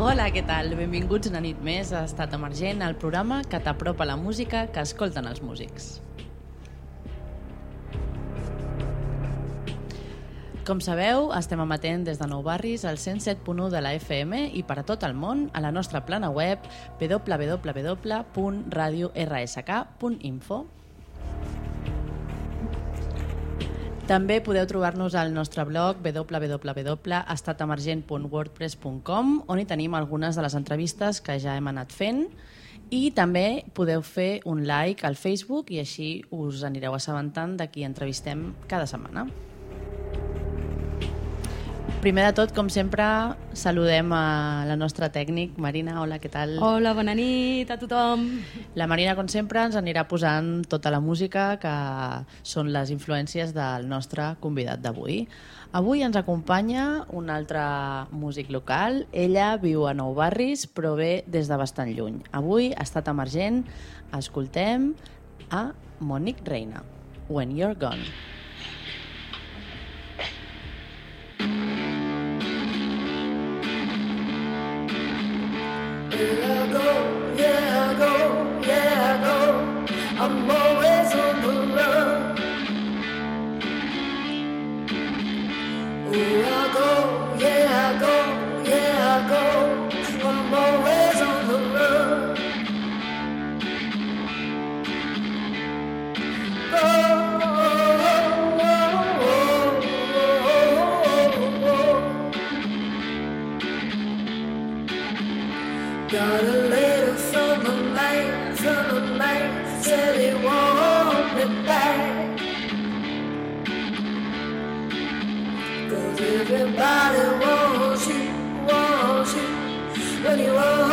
Hola, què tal? Benvinguts una nit més a Estat Emergent, el programa que t'apropa la música que escolten els músics. Com sabeu, estem emetent des de Nou Barris al 107.1 de la FM i per a tot el món a la nostra plana web www.radiorsk.info. També podeu trobar-nos al nostre blog www.estatemergent.wordpress.com on hi tenim algunes de les entrevistes que ja hem anat fent i també podeu fer un like al Facebook i així us anireu assabentant de qui entrevistem cada setmana. Primer de tot, com sempre, saludem a la nostra tècnic, Marina. Hola, què tal? Hola, bona nit a tothom. La Marina, com sempre, ens anirà posant tota la música que són les influències del nostre convidat d'avui. Avui ens acompanya un altre músic local. Ella viu a Nou Barris, però ve des de bastant lluny. Avui, ha estat emergent, escoltem a Monique Reina, When You're Gone. Oh, I go, yeah I go, yeah I go, I'm always on the run. yeah, I go, yeah, I go. I'm always body wants you, Wants you, when you want.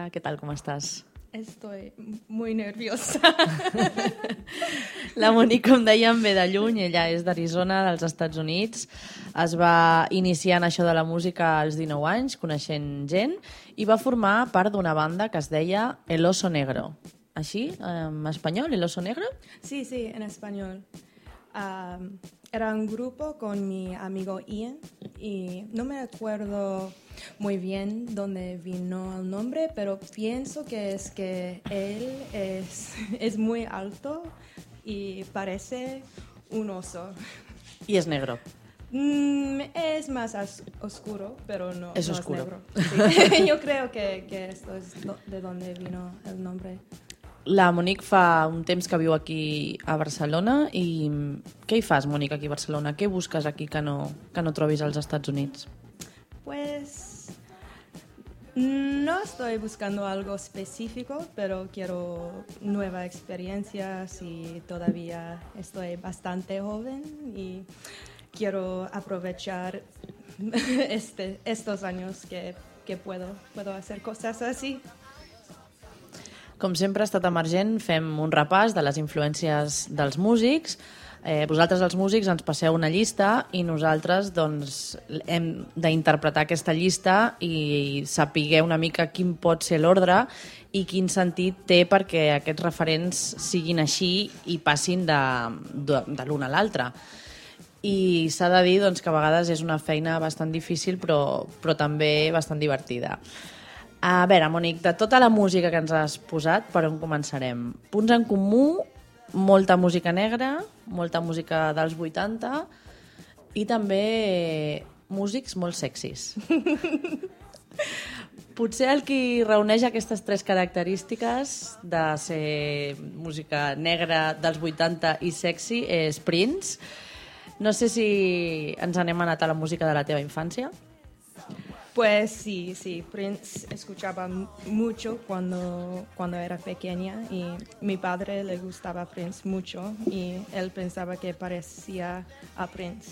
Hola, què tal, com estàs? Estoy muy nerviosa. La Monique, com dèiem, ve de lluny, ella és d'Arizona, dels Estats Units. Es va iniciar en això de la música als 19 anys, coneixent gent, i va formar part d'una banda que es deia El Oso Negro. Així, en espanyol, El Oso Negro? Sí, sí, en español. Am, era un grupo con mi amigo Ian y no me acuerdo muy bien dónde vino el nombre, pero pienso que es que él es, es muy alto y parece un oso. I és negro. Mm, es más oscuro, pero no Es no oscuro. negro. Sí. Yo creo que, que esto es de donde vino el nombre. La Monique fa un temps que viu aquí a Barcelona i què hi fas, Monique, aquí a Barcelona? Què busques aquí que no, que no trobis als Estats Units? Pues no estoy buscando algo específico, pero quiero nuevas experiencias y todavía estoy bastante joven y quiero aprovechar este, estos años que, que puedo, puedo hacer cosas así. Com sempre ha estat emergent, fem un repàs de les influències dels músics. Eh, vosaltres, els músics, ens passeu una llista i nosaltres doncs, hem d'interpretar aquesta llista i saber una mica quin pot ser l'ordre i quin sentit té perquè aquests referents siguin així i passin de, de, de l'un a l'altre. I s'ha de dir doncs, que a vegades és una feina bastant difícil però, però també bastant divertida. A veure, Mònic, de tota la música que ens has posat, per on començarem? Punts en comú, molta música negra, molta música dels 80 i també músics molt sexis. Potser el que reuneix aquestes tres característiques de ser música negra dels 80 i sexy és Prince. No sé si ens anem a anar a la música de la teva infància. Pues sí, sí, Prince escuchaba mucho cuando, cuando era pequeña y mi padre le gustaba Prince mucho y él pensaba que parecía a Prince.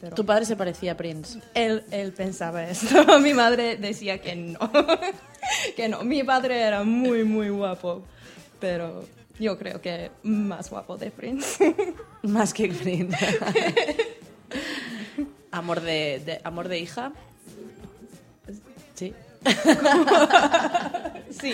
Pero Tu padre se parecía a Prince. él, él pensaba esto, mi madre decía que no, que no, mi padre era muy, muy guapo, pero yo creo que más guapo de Prince. Más que Prince. amor de, de- amor de hija. Sí.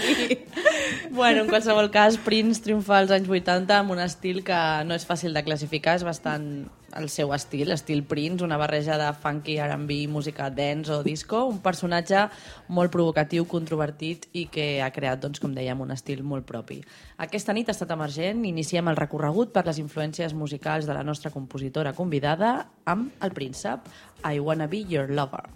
Bueno, en qualsevol cas, Prince triomfa als anys 80 amb un estil que no és fàcil de classificar, és bastant el seu estil, estil Prince, una barreja de funky, R&B, música dance o disco, un personatge molt provocatiu, controvertit i que ha creat, doncs, com dèiem, un estil molt propi. Aquesta nit ha estat emergent, iniciem el recorregut per les influències musicals de la nostra compositora convidada amb El Príncep, I Wanna Be Your Lover.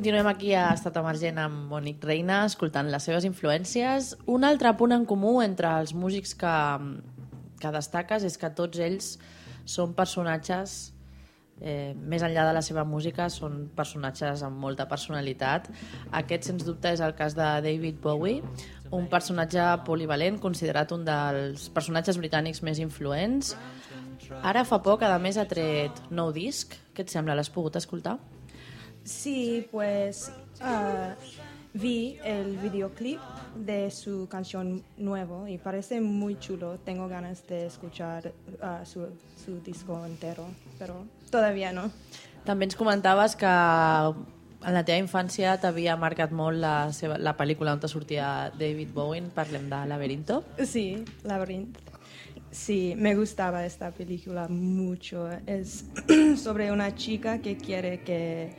Continuem aquí a Estat Emergent amb Mònic Reina, escoltant les seves influències. Un altre punt en comú entre els músics que, que destaques és que tots ells són personatges eh, més enllà de la seva música, són personatges amb molta personalitat. Aquest, sens dubte, és el cas de David Bowie, un personatge polivalent, considerat un dels personatges britànics més influents. Ara fa poc, a més, ha tret nou disc. Què et sembla? L'has pogut escoltar? Sí, pues ah, vi el videoclip de su canción nuevo y parece muy chulo. Tengo ganas de escuchar ah, su, su disco entero, pero todavía no. També ens comentaves que en la teva infància t'havia marcat molt la, seva, la pel·lícula on sortia David Bowie, parlem de Laberinto. Sí, Labyrinth. Sí, me gustaba esta película mucho. Es sobre una chica que quiere que,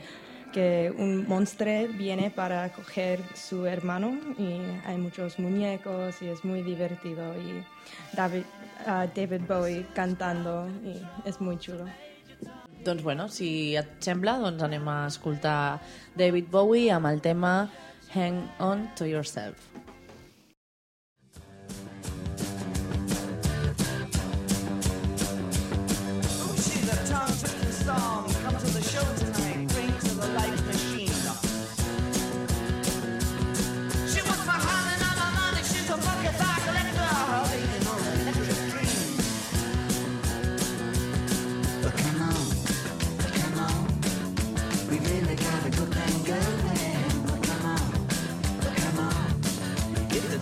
que un monstruo viene para coger su hermano y hay muchos muñecos y es muy divertido y David, ah, David Bowie cantando y es muy chulo. Doncs bueno, si et sembla, doncs anem a escoltar David Bowie amb el tema Hang On To Yourself.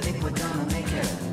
Think we're gonna make it,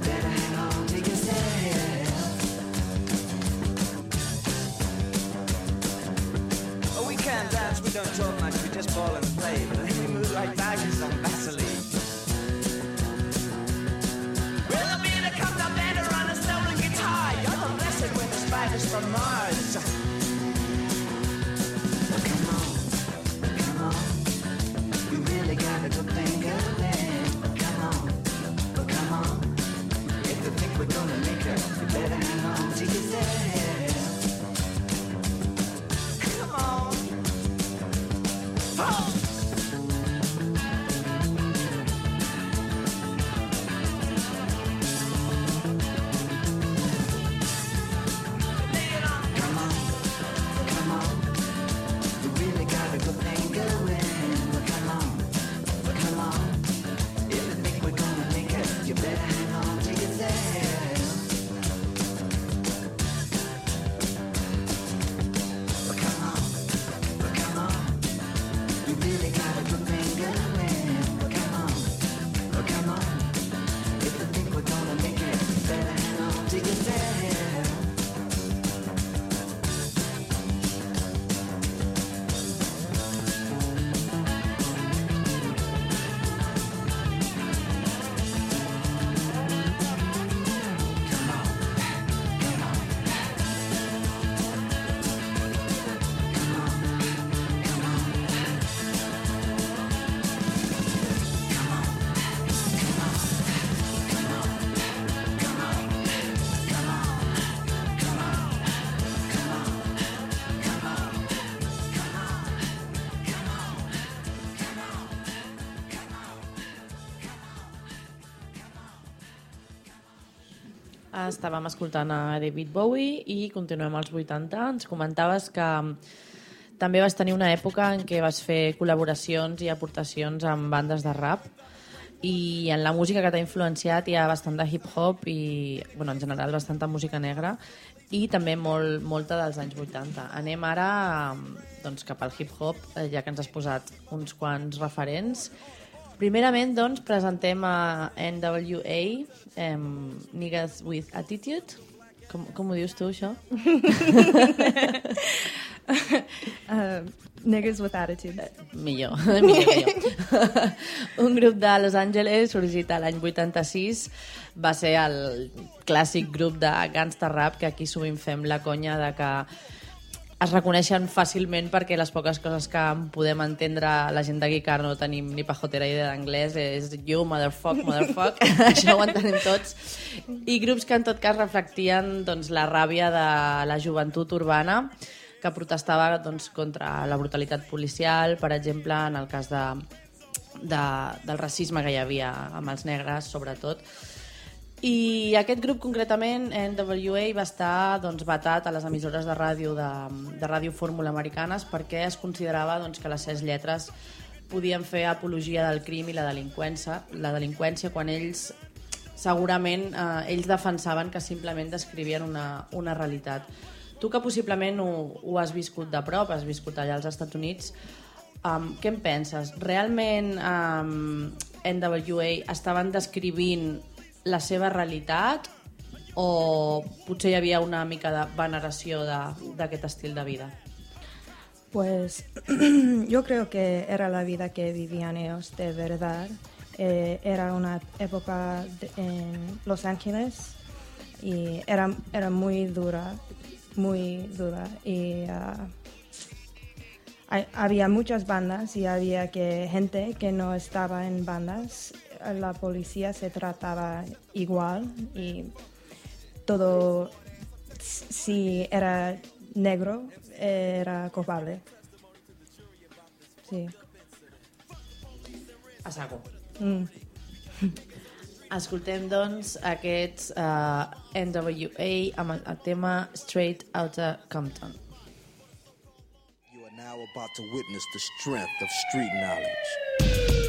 Estàvem escoltant a David Bowie i continuem als 80. Ens comentaves que també vas tenir una època en què vas fer col·laboracions i aportacions amb bandes de rap i en la música que t'ha influenciat hi ha bastant de hip-hop i, bueno, en general, bastanta música negra i també molt, molta dels anys 80. Anem ara doncs, cap al hip-hop, eh, ja que ens has posat uns quants referents. Primerament, doncs, presentem a NWA, um, Niggas with Attitude. Com, com ho dius tu, això? Uh, Niggas with Attitude. Millor, millor, millor. Un grup de Los Angeles, sorgit l'any 86, va ser el clàssic grup de gangsta rap que aquí sovint fem la conya de que es reconeixen fàcilment perquè les poques coses que podem entendre la gent d'aquí que no tenim ni pajotera idea d'anglès és you, motherfuck, motherfuck, això ho entenem tots. I grups que en tot cas reflectien doncs, la ràbia de la joventut urbana que protestava doncs, contra la brutalitat policial, per exemple, en el cas de, de, del racisme que hi havia amb els negres, sobretot, i aquest grup concretament, NWA, va estar doncs, vetat a les emissores de ràdio de, de Ràdio Fórmula Americanes perquè es considerava doncs, que les seves lletres podien fer apologia del crim i la delinqüència, la delinqüència quan ells segurament eh, ells defensaven que simplement descrivien una, una realitat. Tu que possiblement ho, ho has viscut de prop, has viscut allà als Estats Units, um, què en penses? Realment um, NWA estaven descrivint la seva realitat o potser hi havia una mica de veneració d'aquest estil de vida? Pues yo creo que era la vida que vivían ellos de verdad. Eh, era una época en Los Ángeles y era, era muy dura, muy dura. Y ah, había muchas bandas y había que, gente que no estaba en bandas la policía se trataba igual y todo, si era negro, era culpable. Sí. A saco. Mm. Escoltem, doncs, eh, NWA amb el, tema Straight Outta Compton. You are now about to witness the strength of street knowledge.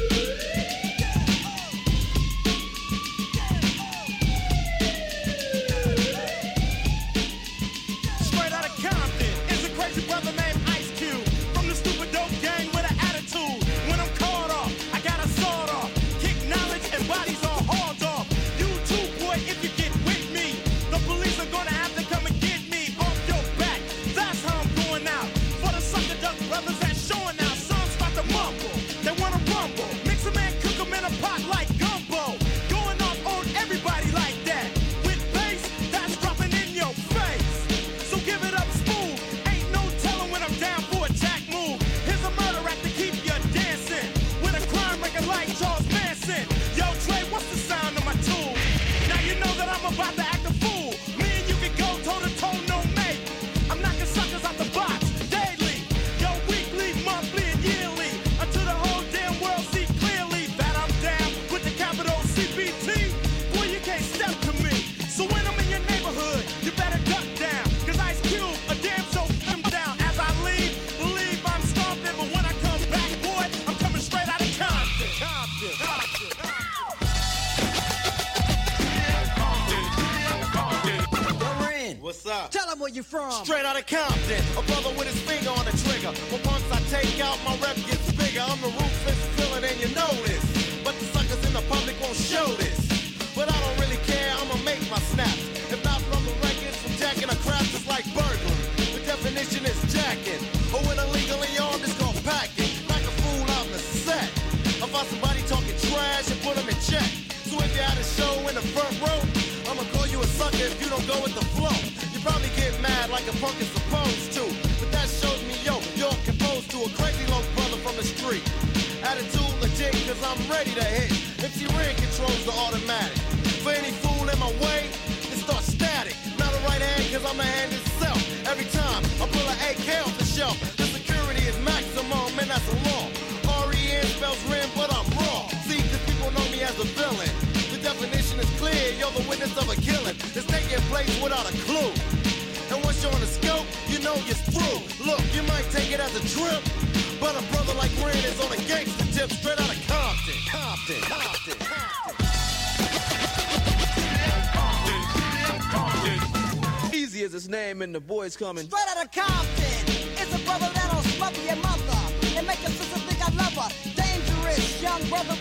the boys coming. Straight out of Compton. It's a brother that'll smother your mother and make your sister think I love her. Dangerous young brother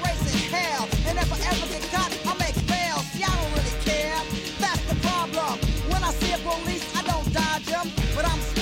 hell. And if I ever get caught, I make bail. See, I don't really care. That's the problem. When I see a police, I don't dodge them, but I'm.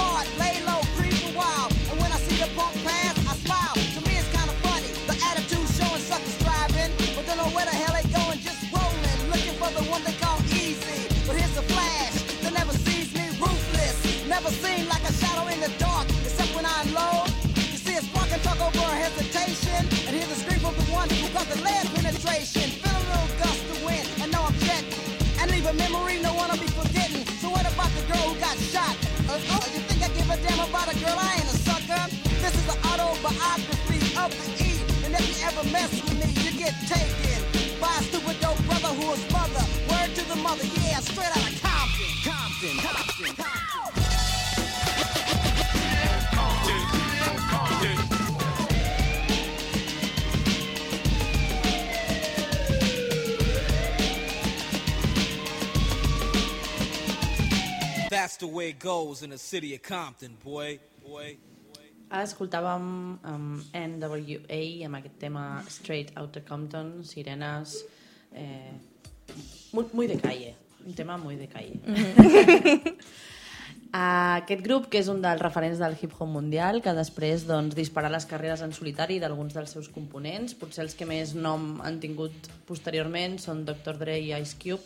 That's the way it goes in the city of Compton, boy. Boy. Ara escoltàvem um, NWA amb aquest tema Straight Outta Compton, Sirenes... Eh, muy, muy de calle, un tema muy de calle. Aquest grup, que és un dels referents del hip-hop mundial, que després doncs, disparar les carreres en solitari d'alguns dels seus components. Potser els que més nom han tingut posteriorment són Dr. Dre i Ice Cube.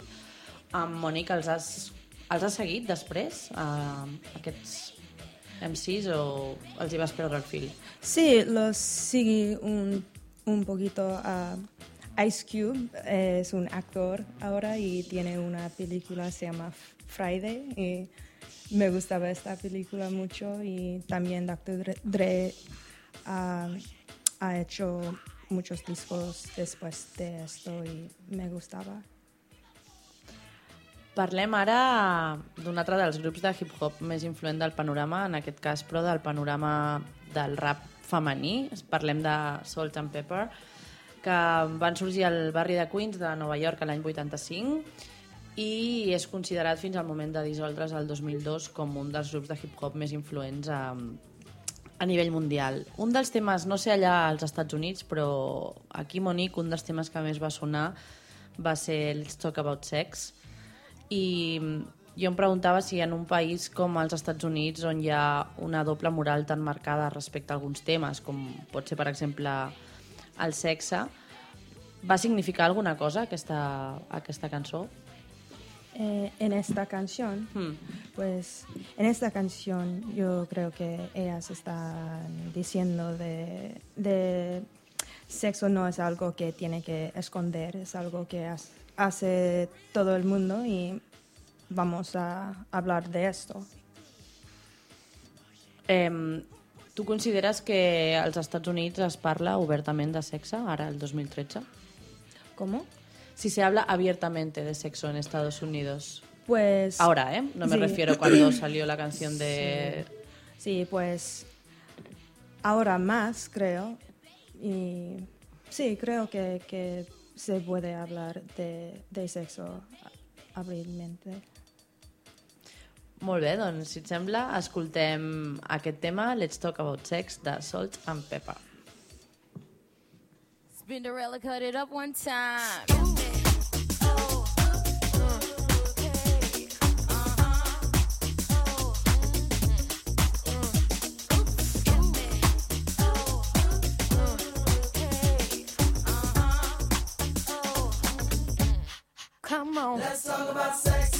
Amb Monique, els has, els has seguit després, uh, aquests MCs, o els hi vas perdre el fil? Sí, los sigue un, un poquito a Ice Cube, es un actor ahora y tiene una película, se llama Friday, y me gustaba esta película mucho y también Dr. Dre, ha, ha hecho muchos discos después de esto y me gustaba. Parlem ara d'un altre dels grups de hip-hop més influent del panorama, en aquest cas, però del panorama del rap femení. Parlem de Salt and Pepper, que van sorgir al barri de Queens de Nova York l'any 85 i és considerat fins al moment de dissoldre's el 2002 com un dels grups de hip-hop més influents a, a nivell mundial. Un dels temes, no sé allà als Estats Units, però aquí, Monique, un dels temes que més va sonar va ser Let's Talk About Sex, i jo em preguntava si en un país com els Estats Units on hi ha una doble moral tan marcada respecte a alguns temes com pot ser per exemple el sexe va significar alguna cosa aquesta, aquesta cançó? Eh, en esta canción, Hmm. pues en esta canción yo creo que ellas están diciendo de, de sexo no es algo que tiene que esconder, es algo que has- hace todo el mundo y vamos a hablar de esto. Eh, tu consideres que als Estats Units es parla obertament de sexe, ara, el 2013? ¿Cómo? Si se habla abiertamente de sexo en Estados Unidos. Pues Ahora, ¿eh? No me Sí. refiero cuando salió la canción de... Sí, pues ahora más creo. Y sí, creo que, que se puede hablar de, de sexo abiertamente. Molt bé, doncs, si et sembla, escoltem aquest tema, Let's Talk About Sex, de Salt and Pepper. Spinderella cut it up one time. Let's talk about sex,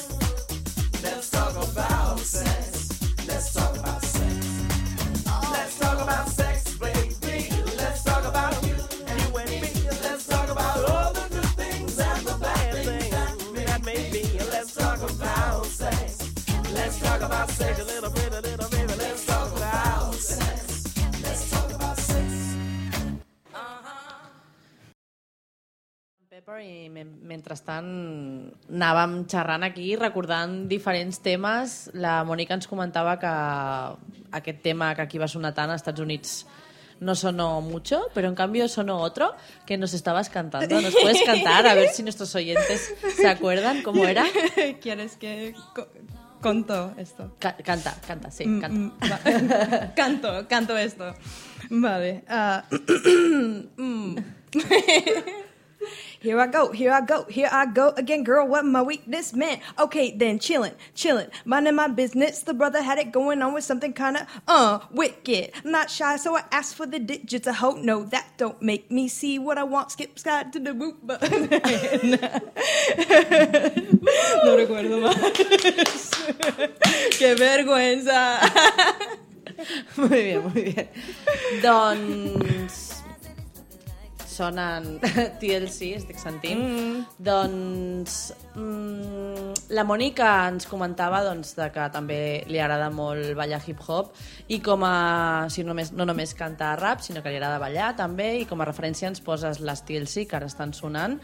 I men- mentrestant anàvem xerrant aquí, recordant diferents temes. La Mònica ens comentava que aquest tema que aquí va sonar tant als Estats Units no sonó mucho, pero en cambio sonó otro que nos estabas cantando. ¿Nos puedes cantar? A ver si nuestros oyentes se acuerdan cómo era. ¿Quieres que co- conto esto? Ca- canta, canta, sí, Mm, canta. mm, canto, canto esto. Vale. mm. Here I go, here I go, here I go again, girl. What my weakness meant. Okay, then chillin', chillin', minding my business. The brother had it going on with something kinda uh wicked. I'm not shy, so I asked for the digits. I hope no, that don't make me see what I want. Skip sky to the boot button. no recuerdo más. Qué vergüenza. Muy bien, muy bien. Doncs sonen TLC, estic sentint. Mm. Doncs mm, la Mònica ens comentava doncs, de que també li agrada molt ballar hip-hop i com a, si només, no només canta rap, sinó que li agrada ballar també i com a referència ens poses les TLC que ara estan sonant.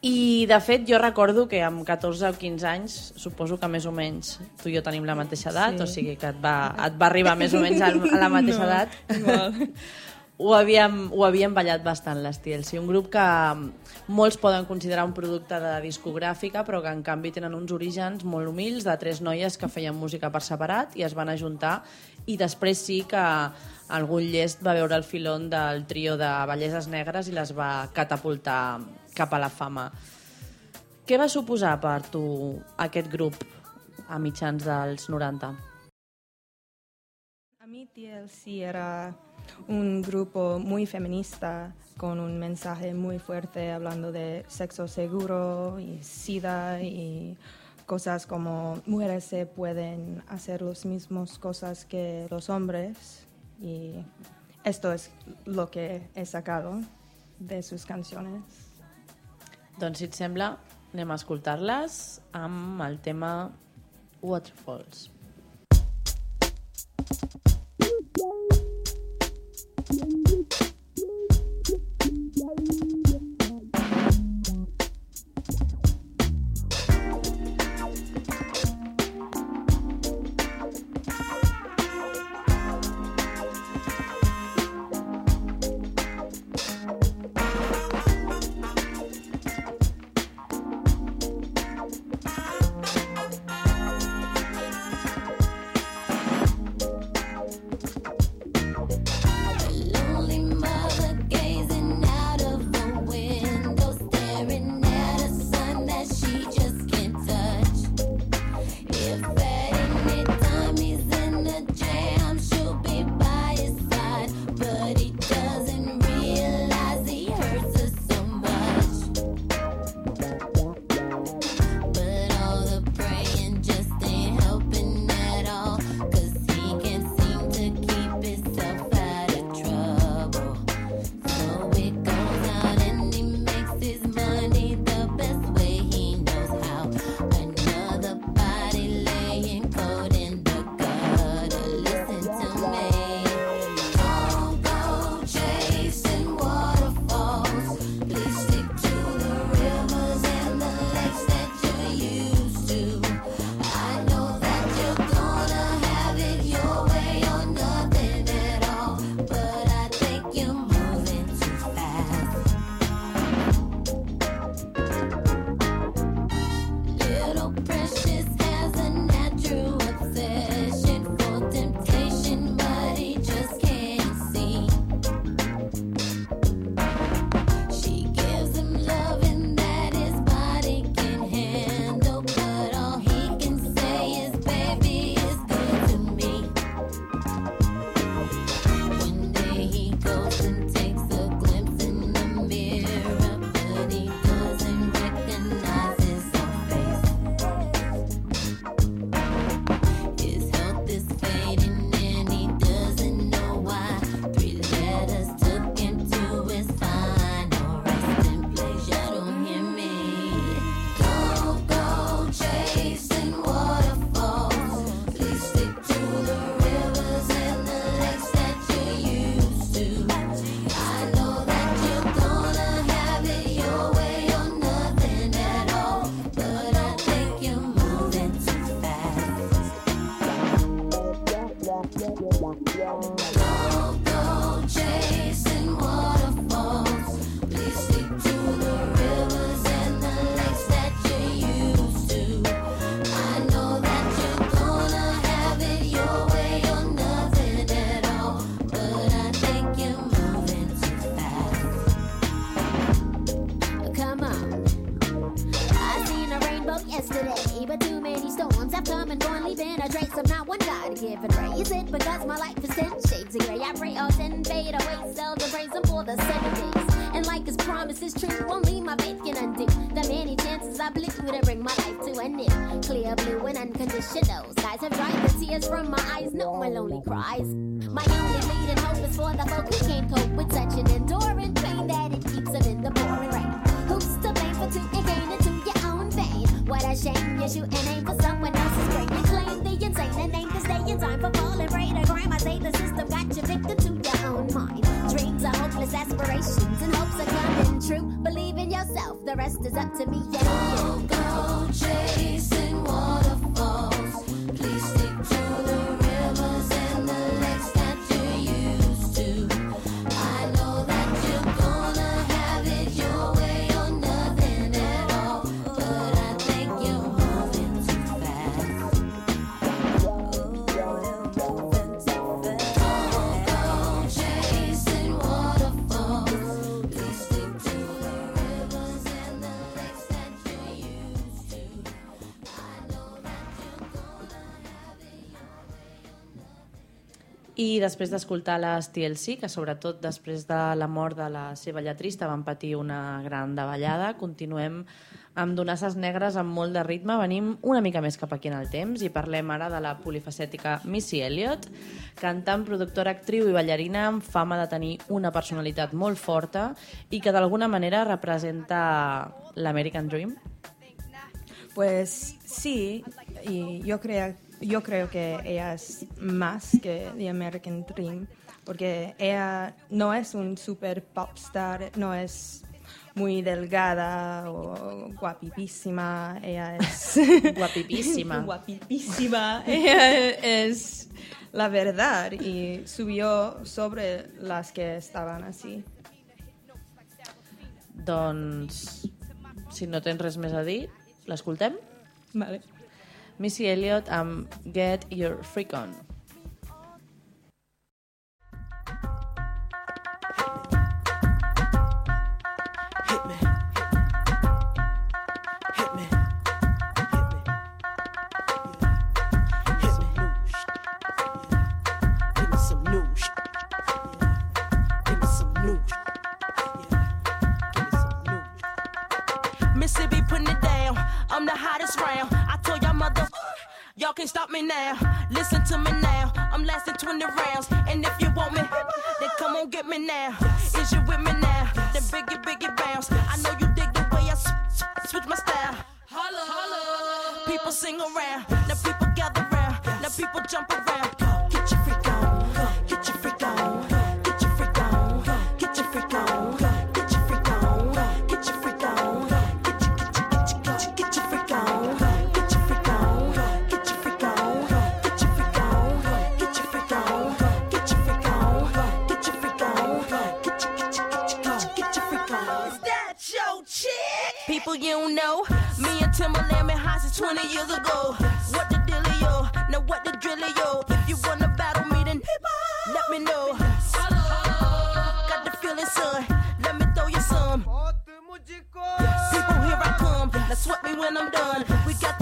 I, de fet, jo recordo que amb 14 o 15 anys, suposo que més o menys tu i jo tenim la mateixa edat, Sí. o sigui que et va, et va arribar més o menys a la mateixa No, edat. igual. ho, havíem, ho havíem ballat bastant, les TLC. Un grup que molts poden considerar un producte de discogràfica, però que en canvi tenen uns orígens molt humils de tres noies que feien música per separat i es van ajuntar i després sí que algun llest va veure el filon del trio de belleses negres i les va catapultar cap a la fama. Què va suposar per tu aquest grup a mitjans dels 90? A mí TLC era un grupo muy feminista con un mensaje muy fuerte hablando de sexo seguro y sida y cosas como mujeres se pueden hacer las mismas cosas que los hombres y esto es lo que he sacado de sus canciones. Doncs, si sembla, anem a escoltar-les amb el tema. Waterfalls Thank you. I després d'escoltar les TLC, que sobretot després de la mort de la seva lletrista van patir una gran davallada, continuem amb donasses negres amb molt de ritme. Venim una mica més cap aquí en el temps i parlem ara de la polifacètica Missy Elliott, cantant, productora, actriu i ballarina amb fama de tenir una personalitat molt forta i que d'alguna manera representa l'American Dream. Pues sí, i jo crec yo creo que ella es más que The American Dream, porque ella no es un super pop star, no es muy delgada o guapipísima, ella es... guapipísima. guapipísima, ella es la verdad y subió sobre las que estaban así. Doncs, si no tens res més a dir, l'escoltem? Vale. Missy Elliott and Get Your Freak On. can't stop me now. Listen to me now. I'm lasting 20 rounds. And if you want me, then come on get me now. Is you with me now? Then biggie, biggie bounce. I know you dig the way I switch my style. Holla, holla. People sing around. people you don't know. Me and Timberland been high since 20 years ago. What the dealio? Now what the drillio? If you wanna battle me, then let me know. Got the feeling, son. Let me throw you some. People, here I come. Now sweat me when I'm done. We got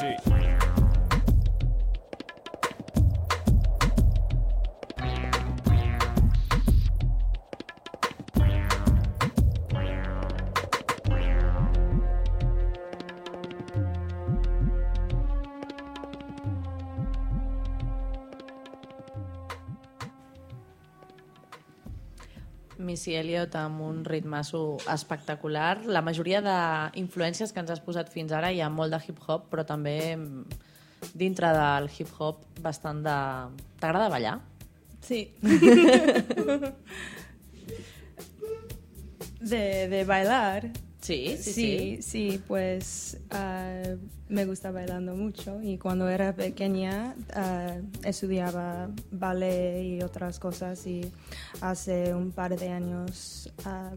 sheet. Missy Elliott amb un ritmasso espectacular. La majoria d'influències que ens has posat fins ara hi ha molt de hip-hop, però també mm, dintre del hip-hop bastant de... T'agrada ballar? Sí. de, de bailar. Sí, sí, sí. Sí, pues ah, me gusta bailando mucho y cuando era pequeña ah, estudiaba ballet y otras cosas y hace un par de años ah,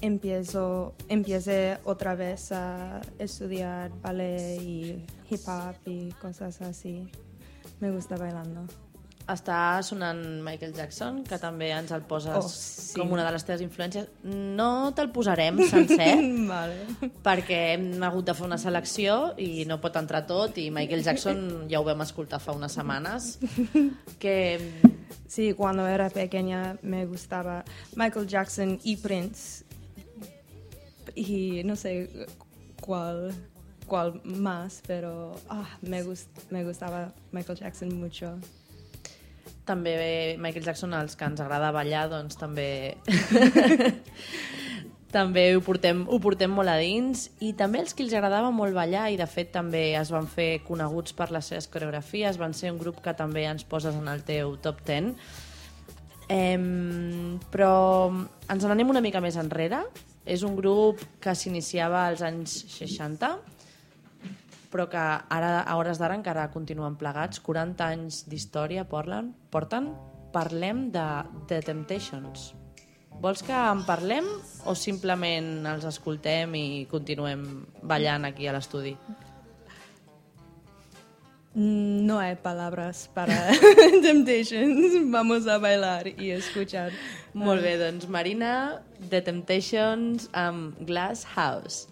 empiezo, empecé otra vez a estudiar ballet y hip hop y cosas así. Me gusta bailando. Està sonant Michael Jackson, que també ens el poses Oh, sí. com una de les teves influències. No te'l posarem sencer, vale. perquè hem hagut de fer una selecció i no pot entrar tot, i Michael Jackson ja ho vam escoltar fa unes setmanes, que Sí, cuando era pequeña me gustaba Michael Jackson y Prince. Y no sé cuál, cuál más, pero ah, me, gust- me gustaba Michael Jackson mucho. També Michael Jackson, els que ens agrada ballar, doncs també... també ho portem, ho portem molt a dins. I també els que els agradava molt ballar i de fet també es van fer coneguts per les seves coreografies, van ser un grup que també ens poses en el teu top 10 Em, però ens n'anem una mica més enrere. És un grup que s'iniciava als anys 60 però que ara, a hores d'ara encara continuen plegats 40 anys d'història porten, porten parlem de The Temptations Vols que en parlem o simplement els escoltem i continuem ballant aquí a l'estudi? Mm, No hay palabras para Temptations. Vamos a bailar y escuchar. Molt bé, doncs Marina, The Temptations amb Glass House.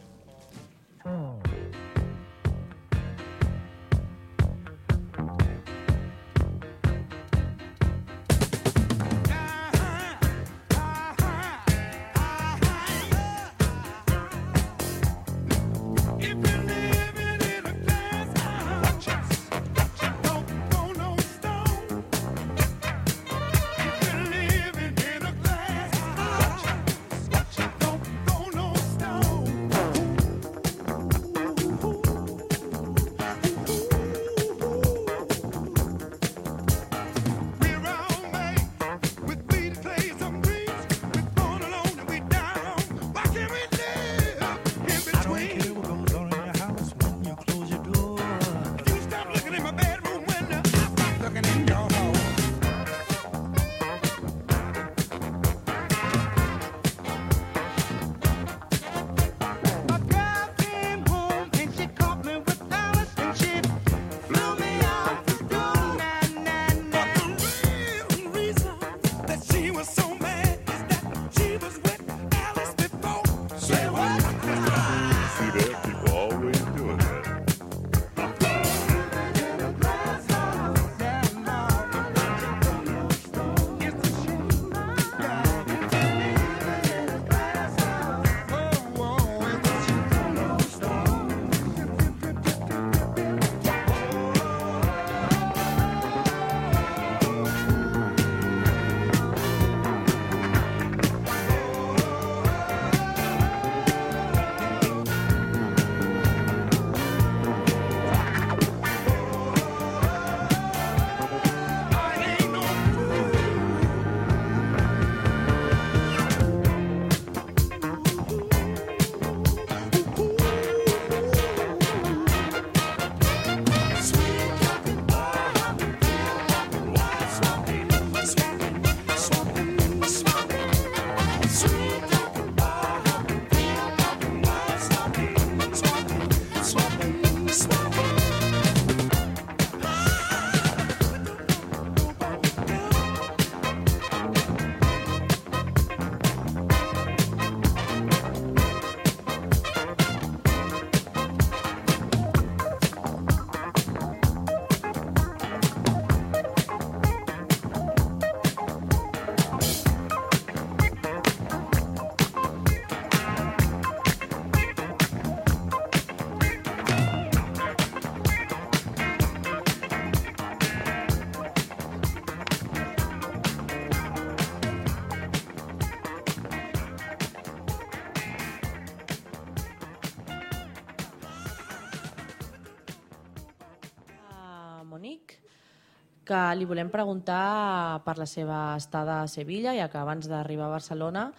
Que li volem preguntar per la seva estada a Sevilla, ja que abans d'arribar a Barcelona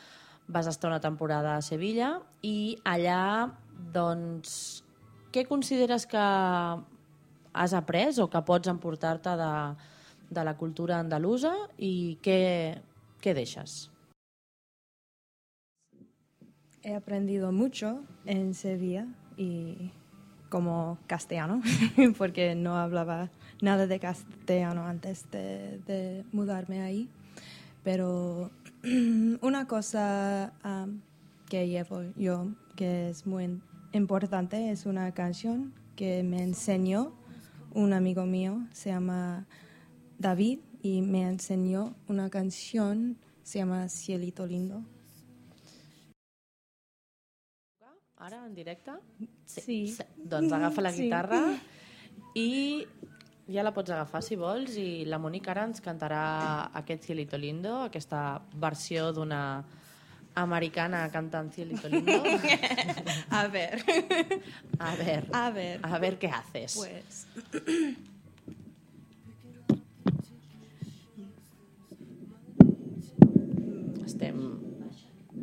vas estar una temporada a Sevilla i allà, doncs, què consideres que has après o que pots emportar-te de, de la cultura andalusa i què, què deixes? He aprendido mucho en Sevilla y como castellano, porque no hablaba nada de castellano antes de, de mudarme ahí. Pero una cosa am, que llevo yo, que es muy importante, es una canción que me enseñó un amigo mío, se llama David, y me enseñó una canción, se llama Cielito Lindo. Ara, en directe? Sí. Doncs agafa la Sí. guitarra i ja la pots agafar si vols i la Mònica ara ens cantarà aquest Cielito Lindo, aquesta versió d'una americana cantant Cielito Lindo. A ver. A ver. A ver. A ver qué haces. Pues. Estem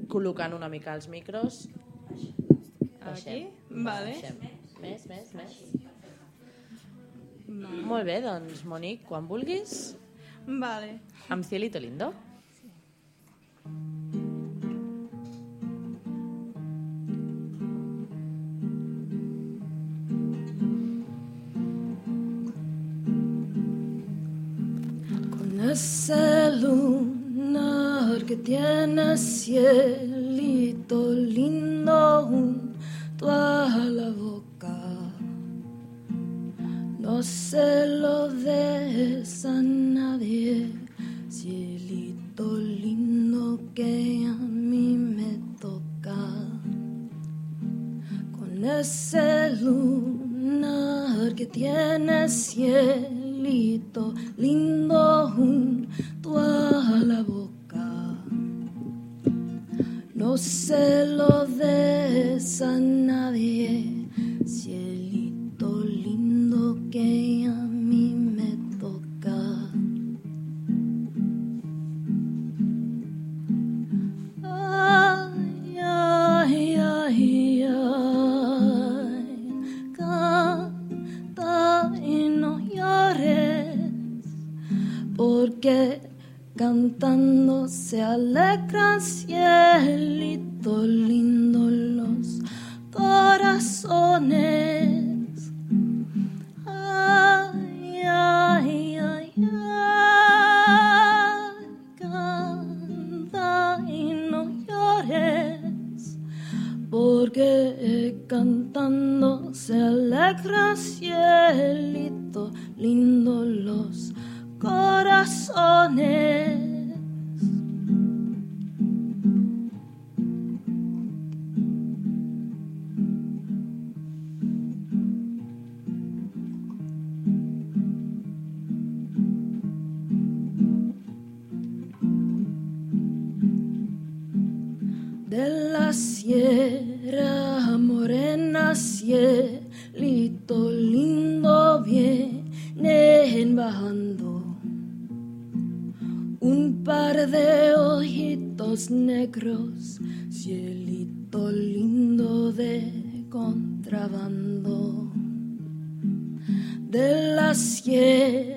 col·locant una mica els micros. Aquí? Vale. Baixem. Més, més, més. Molt bé, doncs, Monique, quan vulguis, Vale. amb Cielito Lindo. Con ese lunar que tiene cielito lindo celos de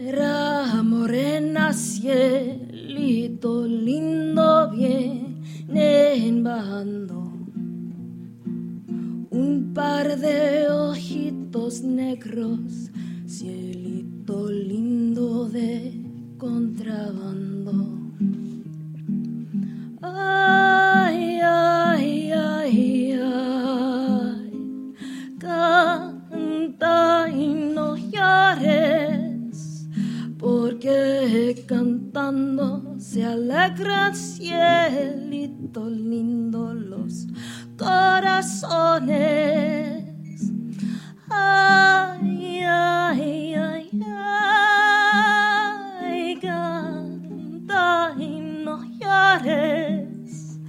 sierra morena, cielito lindo vienen bajando un par de ojitos negros, cielito lindo de contrabando. Ay, cantando se alegra cielito lindo los corazones. Ay, ay, ay, ay, canta y no llores,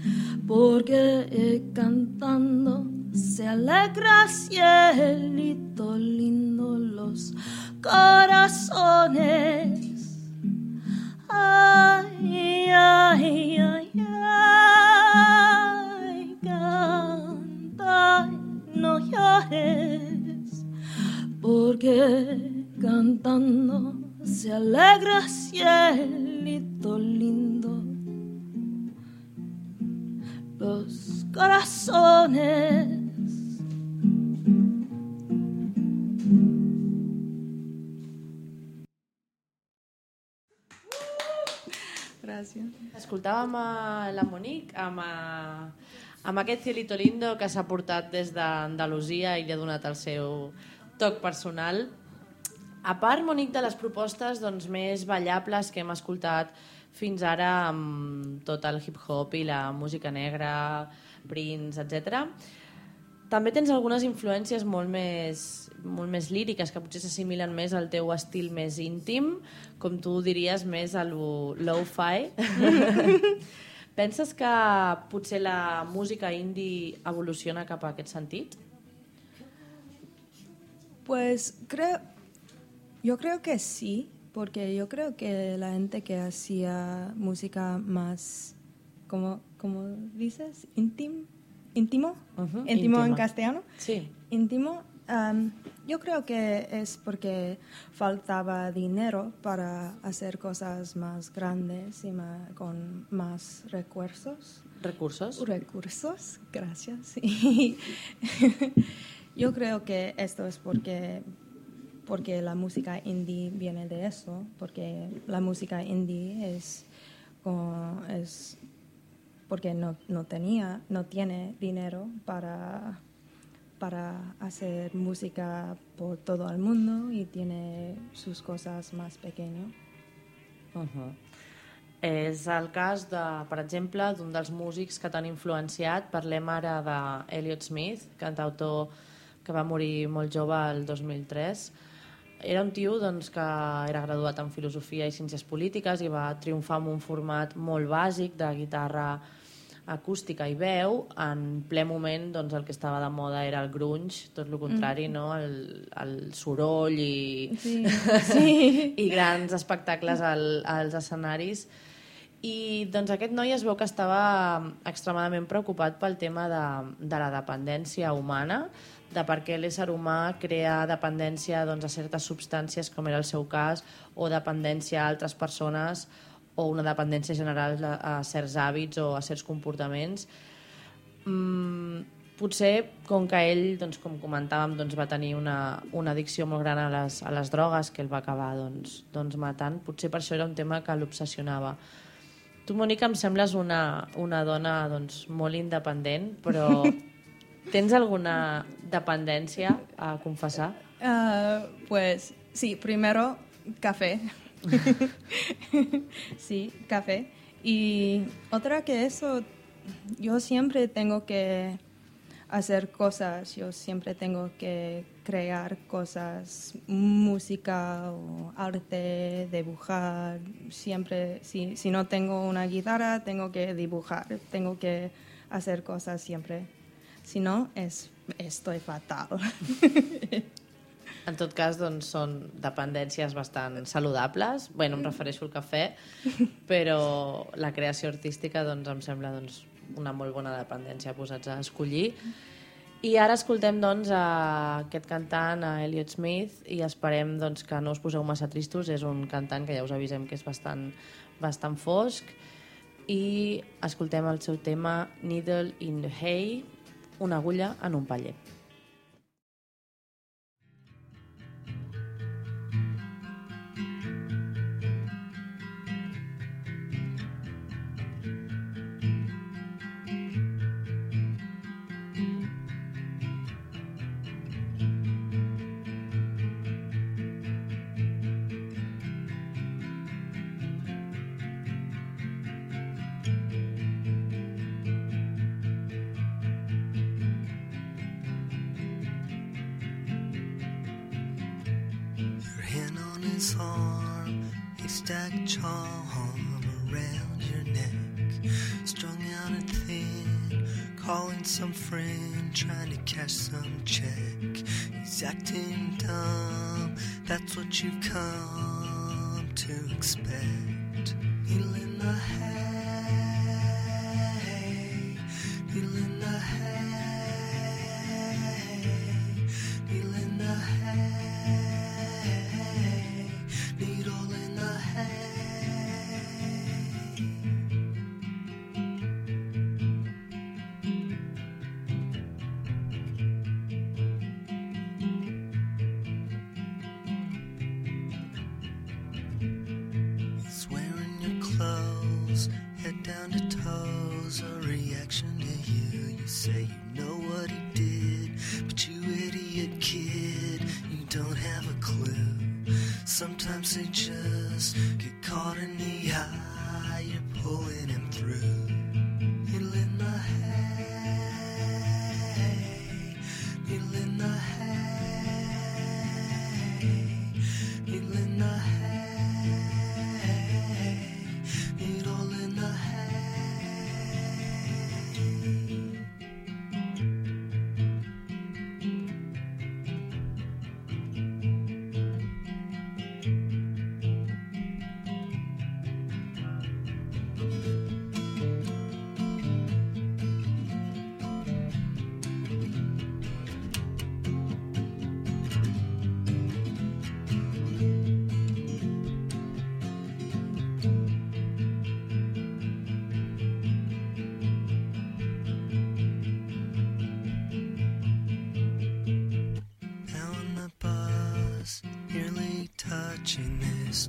porque cantando se alegra cielito lindo los corazones. Ay, ay, ay, canta, no porque cantando se alegra cielito lindo. Los corazones Gràcies. Escoltàvem a la Monique amb, a, amb aquest Cielito Lindo que s'ha portat des d'Andalusia i li ha donat el seu toc personal. A part, Monique, de les propostes doncs, més ballables que hem escoltat fins ara amb tot el hip-hop i la música negra, Prince, etc. També tens algunes influències molt més, molt més líriques que potser s'assimilen més al teu estil més íntim, com tu diries més a lo low-fi. Penses que potser la música indie evoluciona cap a aquest sentit? Pues creo, yo creo que sí, porque yo creo que la gente que hacía música más, como, como dices, íntimo, Ujú, íntimo en castellano, Sí. íntimo, yo creo que es porque faltaba dinero para hacer cosas más grandes y ma- con más recursos. ¿Recursos? Recursos, gracias. Y yo creo que esto es porque, porque la música indie viene de eso, porque la música indie es, es porque no, no tenía, no tiene dinero para, para hacer música por todo el mundo y tiene sus cosas más pequeñas. Uh -huh. És el cas, de, per exemple, d'un dels músics que t'han influenciat. Parlem ara d'Eliot Smith, cantautor que va morir molt jove el 2003. Era un tio doncs, que era graduat en Filosofia i Ciències Polítiques i va triomfar amb un format molt bàsic de guitarra acústica i veu. En ple moment doncs, el que estava de moda era el grunge, tot el contrari, Mm. no? el, el soroll i, Sí, sí. i grans espectacles al, als escenaris. I doncs aquest noi es veu que estava extremadament preocupat pel tema de, de la dependència humana, de per què l'ésser humà crea dependència doncs, a certes substàncies, com era el seu cas, o dependència a altres persones, o una dependència general a, a certs hàbits o a certs comportaments. Mm, potser, com que ell, doncs, com comentàvem, doncs, va tenir una, una addicció molt gran a les, a les drogues que el va acabar doncs, doncs, matant, potser per això era un tema que l'obsessionava. Tu, Mònica, em sembles una, una dona doncs, molt independent, però tens alguna dependència a confessar? Ah, pues sí, primero café. sí, café. Y otra que eso, yo siempre tengo que hacer cosas, yo siempre tengo que crear cosas, música o arte, dibujar. Siempre, si, si no tengo una guitarra, tengo que dibujar, tengo que hacer cosas siempre. Si no, es, estoy fatal. En tot cas, doncs, són dependències bastant saludables. bueno, em refereixo al cafè, però la creació artística doncs, em sembla doncs, una molt bona dependència posats a escollir. I ara escoltem doncs, a aquest cantant, a Elliot Smith, i esperem doncs, que no us poseu massa tristos. És un cantant que ja us avisem que és bastant, bastant fosc. I escoltem el seu tema Needle in the Hay, una agulla en un paller.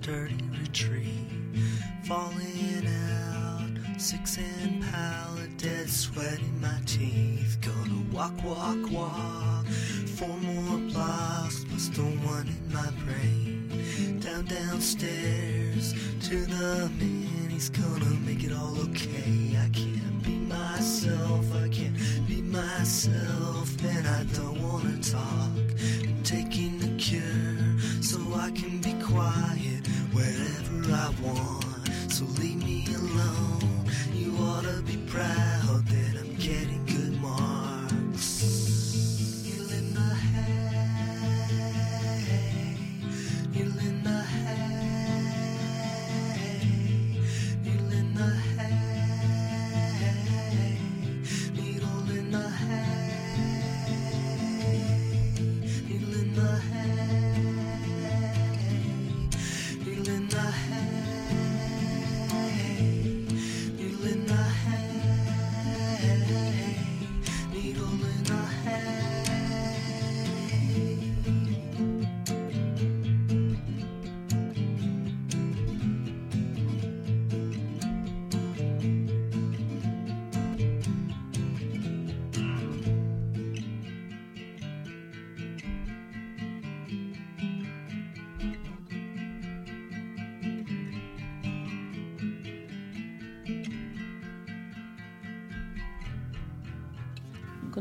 Dirty retreat. Falling out, six and pallet dead, sweating my teeth. Gonna walk, walk, walk. Four more blocks, plus the one in my brain. Down, downstairs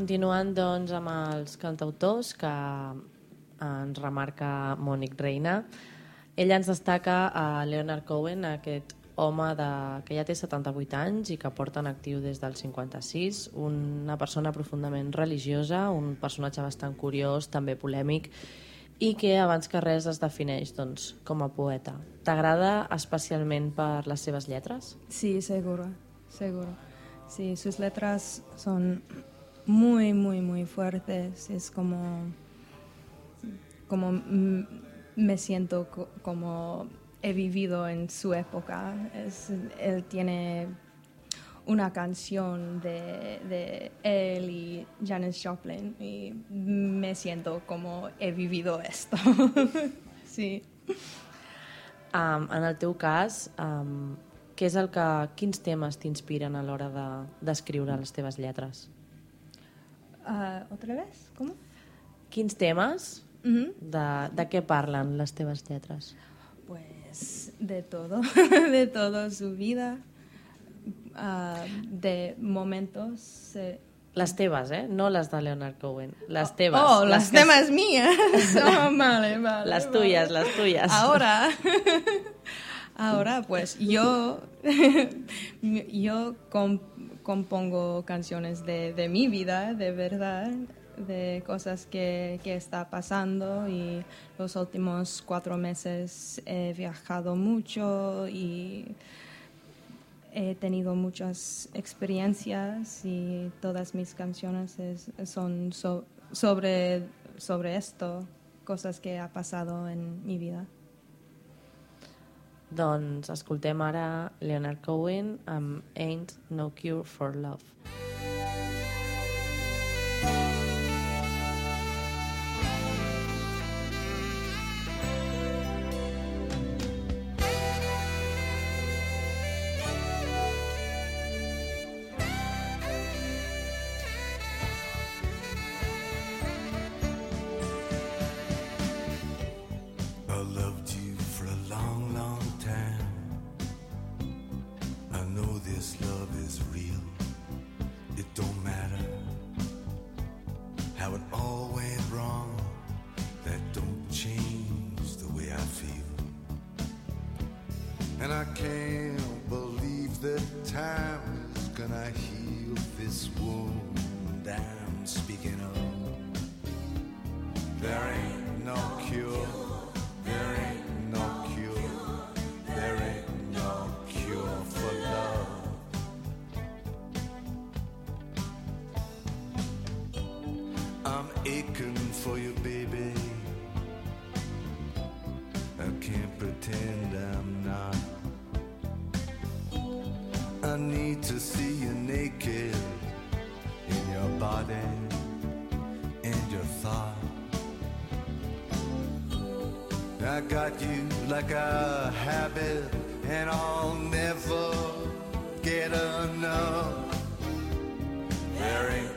Continuant, doncs, amb els cantautors que ens remarca Mònic Reina. Ella ens destaca a Leonard Cohen, aquest home de, que ja té 78 anys i que porta en actiu des del 56, una persona profundament religiosa, un personatge bastant curiós, també polèmic, i que abans que res es defineix doncs, com a poeta. T'agrada especialment per les seves lletres? Sí, seguro, seguro. Sí, sus letras son muy, muy, muy fuertes. Es como, como me siento co- como he vivido en su época. Es, él tiene una canción de, de él y Janis Joplin y me siento como he vivido esto. sí. Um, en el teu cas, um, què és el que, a l'hora de- d'escriure les teves lletres? Ah, ¿Otra vez? ¿Cómo? Quins temes, Ujú. de, de què parlen les teves lletres? Pues de todo, de todo su vida, ah, de momentos. eh, Les teves, eh? No les de Leonard Cohen. Les teves. oh, les las que- temas mías. Oh, vale, vale. Les vale. tuyes, les tuyes. Ahora, ahora pues yo, yo com- compongo canciones de, de mi vida, de verdad, de cosas que, que está pasando y los últimos cuatro meses he viajado mucho y he tenido muchas experiencias y todas mis canciones es- son so- sobre, sobre esto, cosas que ha pasado en mi vida. Doncs escoltem ara Leonard Cohen amb Ain't No Cure for Love. Naked in your body and your thought. I got you like a habit, and I'll never get enough. There ain't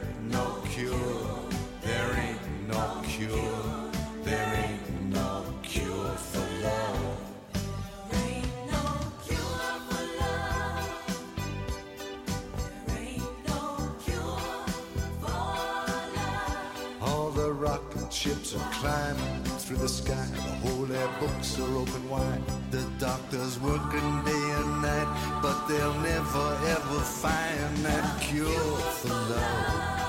ships are climbing through the sky. The holy books are open wide. The doctors working day and night, but they'll never ever find that cure for love.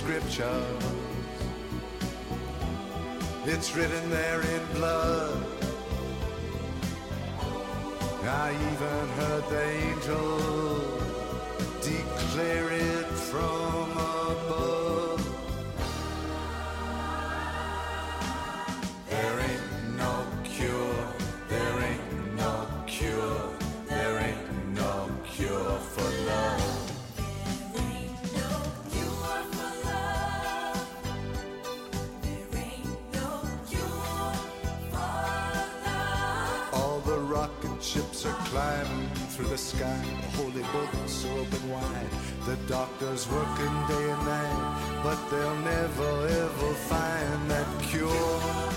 Scriptures, it's written there in blood. I even heard the angel declare it from above. Are climbing through the sky. The holy books are open wide. The doctors working day and night, but they'll never ever find that cure.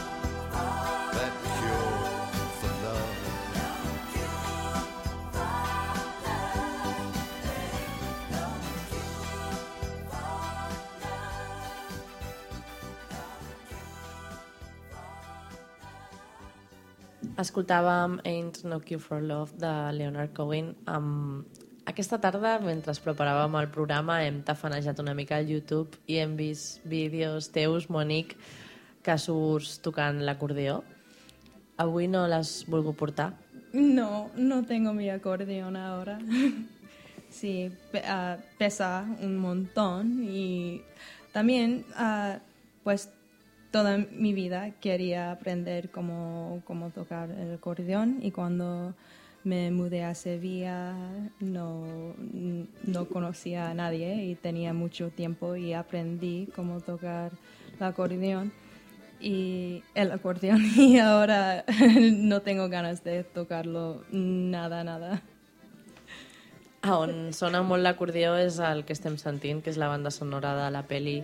Escoltàvem Ain't No Cure for Love de Leonard Cohen. Um, aquesta tarda, mentre preparàvem el programa, hem tafanejat una mica al YouTube i hem vist vídeos teus, Monique, que surts tocant l'acordeó. Avui no l'has volgut portar? No, no tengo mi acordeón ahora. sí, ah, pesa un montón y también, ah, pues, toda mi vida quería aprender cómo, cómo tocar el acordeón y cuando me mudé a Sevilla no, no conocía a nadie y tenía mucho tiempo y aprendí cómo tocar el acordeón y el acordeón y ahora no tengo ganas de tocarlo nada, nada. A on sona molt l'acordió és que estem sentint, que és la banda sonora de la peli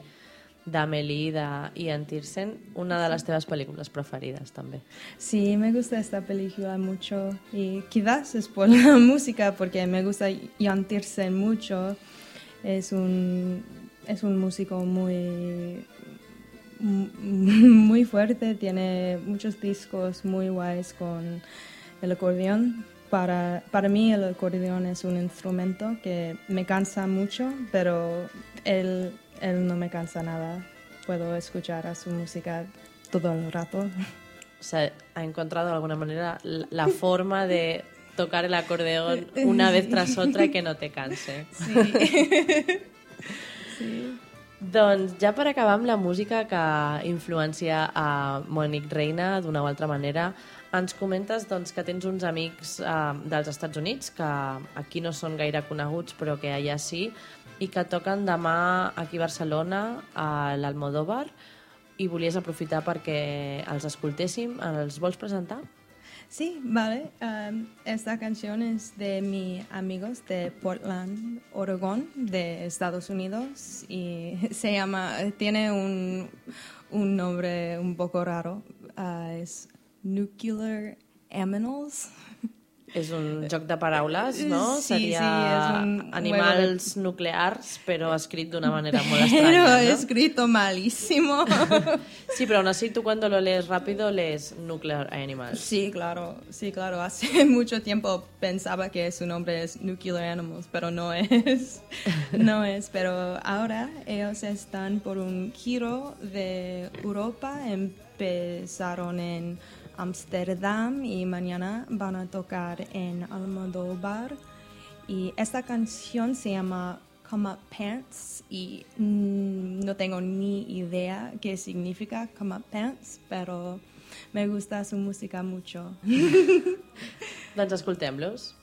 d'Amélie de Ian Tiersen, una de les teves pel·lícules preferides, també. Sí, me gusta esta película mucho y quizás es por la música porque me gusta Tiersen mucho. Es un, es un músico muy, muy fuerte, tiene muchos discos muy guays con el acordeón. Para, para mí el acordeón es un instrumento que me cansa mucho, pero él, él no me cansa nada. Puedo escuchar a su música todo el rato. O sea, ha encontrado de alguna manera la forma de tocar el acordeón una vez tras otra y que no te canse. Sí. Doncs ja per acabar amb la música que influencia a Monique Reina d'una o altra manera, ens comentes doncs, que tens uns amics eh, dels Estats Units que aquí no són gaire coneguts però que allà sí i que toquen demà aquí a Barcelona a l'Almodóvar i volies aprofitar perquè els escoltéssim. Els vols presentar? Sí, vale. Um, esta canción es de mis amigos de Portland, Oregon, de Estados Unidos y se llama, tiene un, un nombre un poco raro, uh, es Nuclear Aminals. És un joc de paraules, no? Sí, Seria sí, és un animals nuclears, però escrit d'una manera molt Pero estranya, ¿no? escrito malísimo. Sí, pero aún así tú cuando lo lees rápido lees Nuclear Animals. Sí, claro, sí, claro. Hace mucho tiempo pensaba que su nombre es Nuclear Animals, pero no es. No es, pero ahora ellos están por un giro de Europa. Empezaron en Ámsterdam y mañana van a tocar en Almodóvar. Y esta canción se llama Come Up Pants y mm, no tengo ni idea qué significa Come Up Pants, pero me gusta su música mucho. Doncs escoltem-los.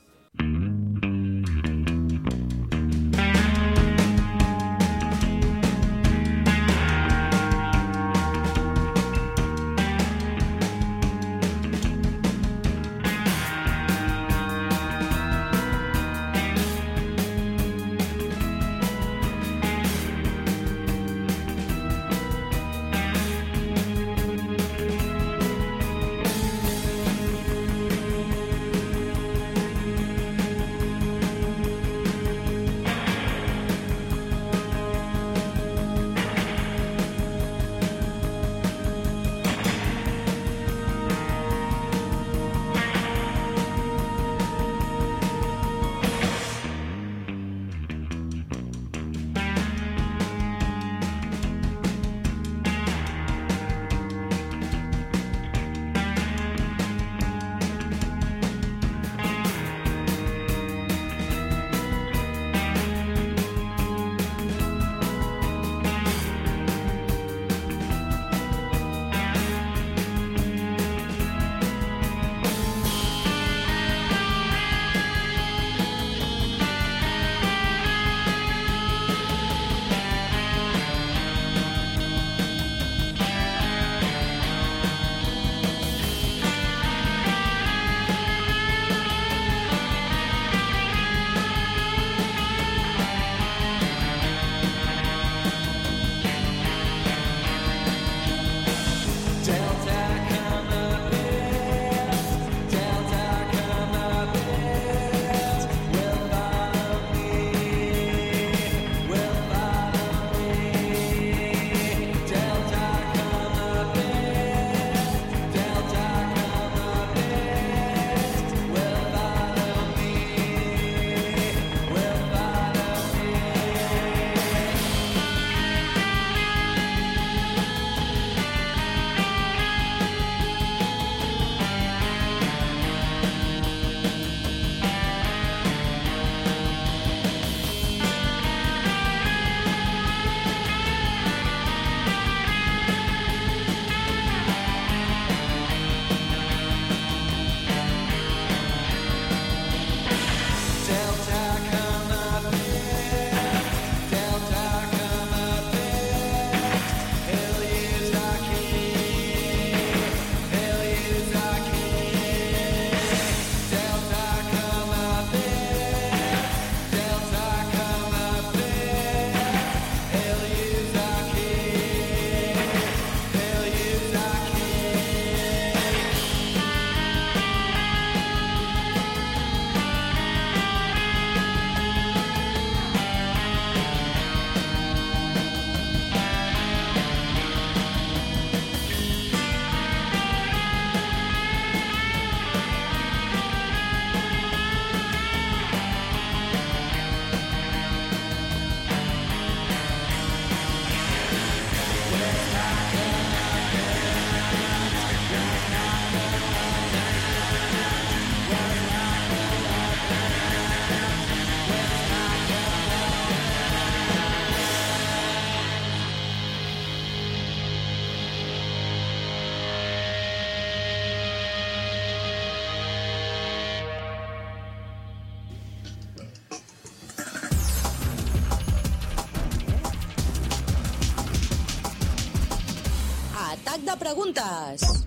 Preguntes.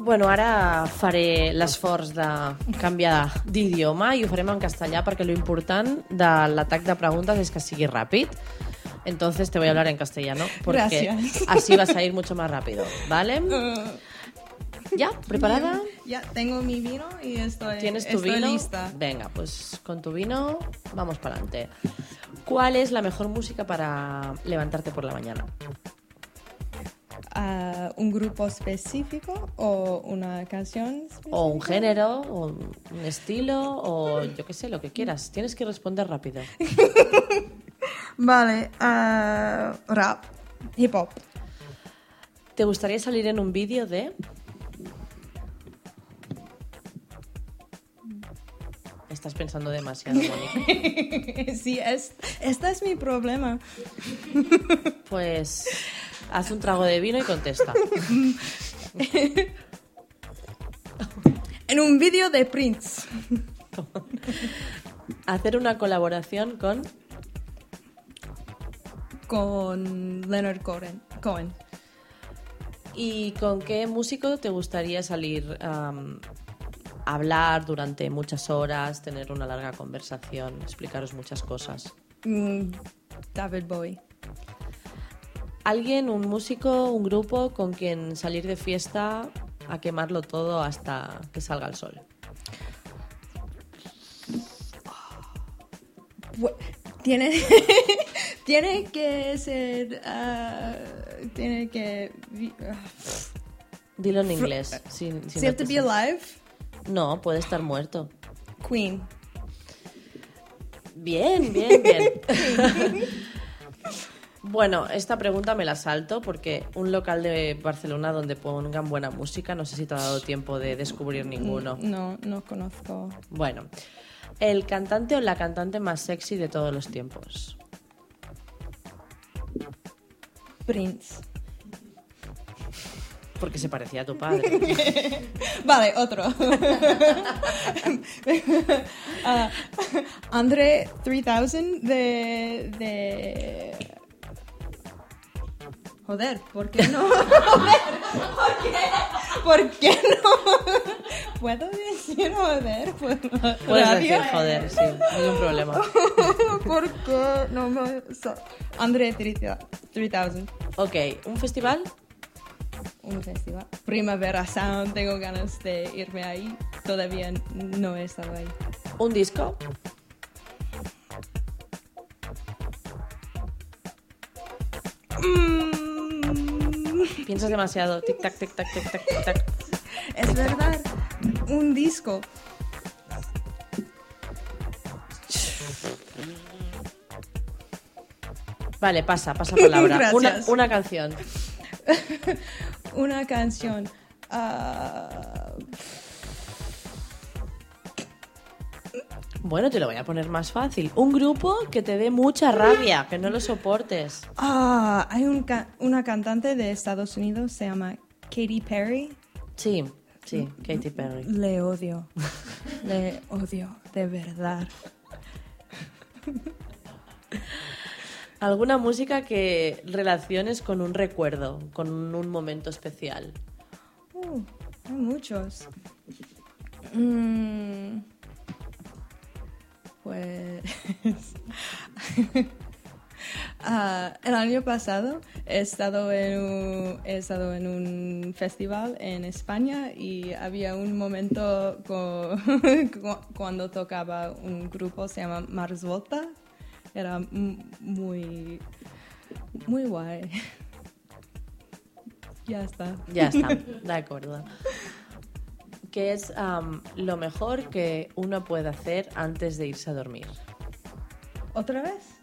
Bueno, ara faré l'esforç de canviar d'idioma i ho farem en castellà perquè lo important de l'atac de preguntes és que sigui ràpid. Entonces te voy a hablar en castellano porque Gracias. así vas a ir mucho más rápido, ¿vale? ¿Ya? ¿Preparada? Ya, tengo mi vino y estoy, ¿Tienes tu estoy vino? lista. Venga, pues con tu vino vamos para adelante. ¿Cuál es la mejor música para levantarte por la mañana? Ah, ¿Un grupo específico o una canción? O un género, o un estilo, o yo qué sé, lo que quieras. Tienes que responder rápido. Vale, ah, rap, hip hop. ¿Te gustaría salir en un vídeo de...? Estás pensando demasiado, Mónica. sí, es, este es mi problema. Pues haz un trago de vino y contesta. en un vídeo de Prince. Hacer una colaboración con... Con Leonard Cohen. Cohen. ¿Y con qué músico te gustaría salir a hablar durante muchas horas, tener una larga conversación, explicaros muchas cosas? Mm, David Bowie. ¿Alguien, un músico, un grupo con quien salir de fiesta a quemarlo todo hasta que salga el sol? Tiene, tiene que ser. ah, tiene que. ah, Dilo en inglés. si- si no have te to be sale. alive? No, puede estar muerto. Queen. Bien, bien, bien. bueno, esta pregunta me la salto porque un local de Barcelona donde pongan buena música, no sé si te ha dado tiempo de descubrir ninguno. No, no conozco. Bueno, el cantante o la cantante más sexy de todos los tiempos. Prince. Porque se parecía a tu padre. vale, otro. Ah, Andre 3000 de, de... Joder, ¿por qué no? Joder, ¿por qué? ¿Por qué no? ¿Puedo decir joder? la Puedes decir, joder, sí, ningún problema. ¿Por qué no me... Andre 3000. Ok, ¿un festival? Un festival. Primavera Sound, tengo ganas de irme ahí. Todavía no he estado ahí. ¿Un disco? Piensas demasiado. Tic tac, tic tac, tic tac, tic tac. Es verdad, un disco. Vale, pasa, pasa palabra. Una, una canción. Una canción. ah, Bueno, te lo voy a poner más fácil. Un grupo que te dé mucha rabia, que no lo soportes. ah, hay un ca- una cantante de Estados Unidos, se llama Katy Perry. Sí, sí, Katy Perry. Le odio. Le odio, de verdad. ¿Alguna música que relaciones con un recuerdo, con un momento especial? Uh, hay muchos. Mm, pues. Ah, el año pasado he estado, en un, he estado en un festival en España y había un momento cuando tocaba un grupo se llama Mars Volta. Era muy, muy guay. Ya está. Ya está, de acuerdo. ¿Qué es lo mejor que uno puede hacer antes de irse a dormir? ¿Otra vez?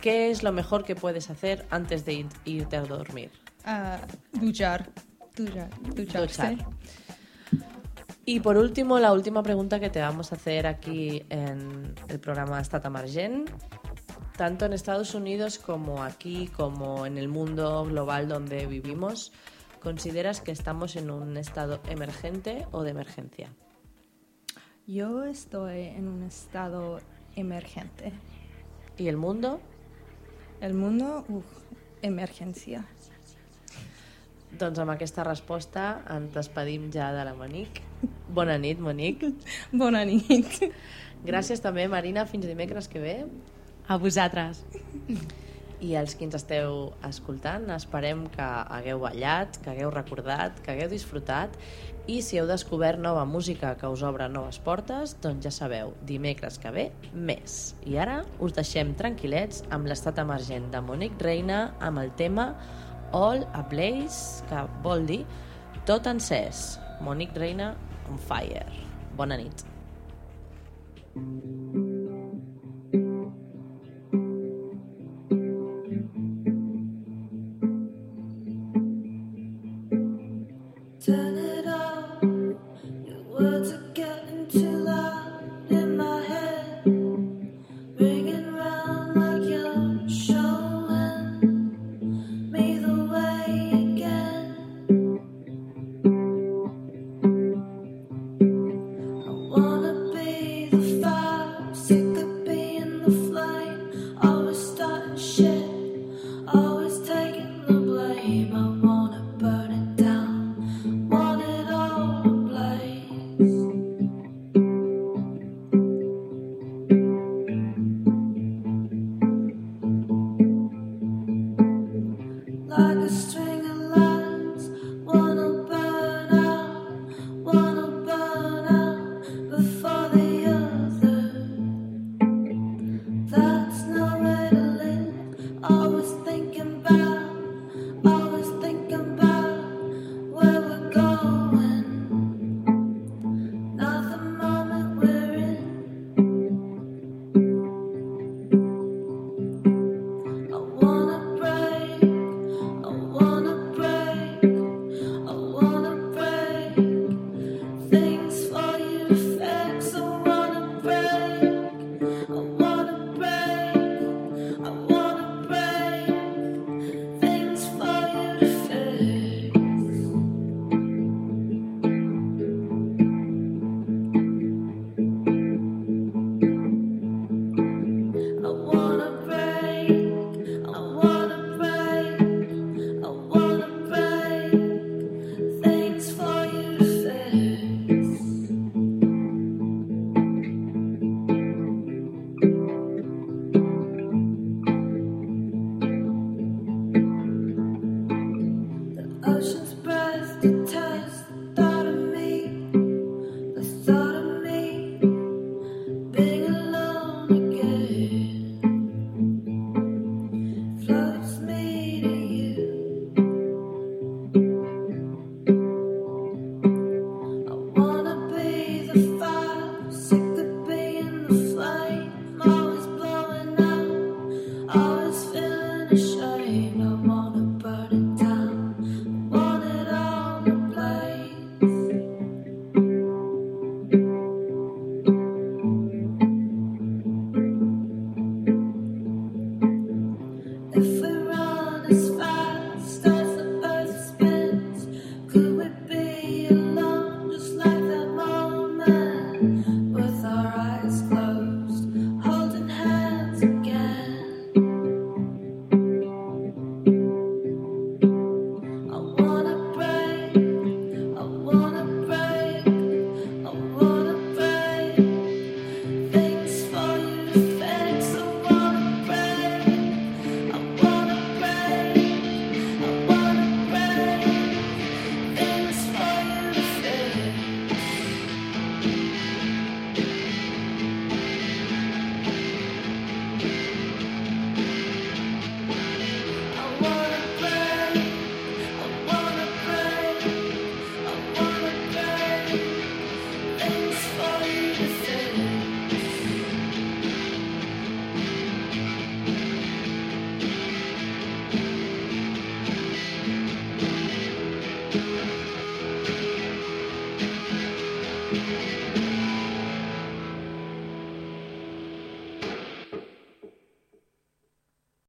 ¿Qué es lo mejor que puedes hacer antes de ir- irte a dormir? Ah, duchar. Duchar. Ducharse. Duchar. Y por último, la última pregunta que te vamos a hacer aquí en el programa Stata Margent. Tanto en Estados Unidos como aquí, como en el mundo global donde vivimos, consideras que estamos en un estado emergente o de emergencia? Yo estoy en un estado emergente. ¿Y el mundo? El mundo, uf, emergència. Doncs amb aquesta resposta ens despedim ja de la Monique. Bona nit, Monique. Bona nit. Gràcies també, Marina. Fins dimecres que ve. A vosaltres. i els que ens esteu escoltant. Esperem que hagueu ballat, que hagueu recordat, que hagueu disfrutat i si heu descobert nova música que us obre noves portes, doncs ja sabeu, dimecres que ve, més. I ara us deixem tranquil·lets amb l'estat emergent de Monique Reina amb el tema All a Place, que vol dir tot encès. Monique Reina on fire. Bona nit. Mm -hmm.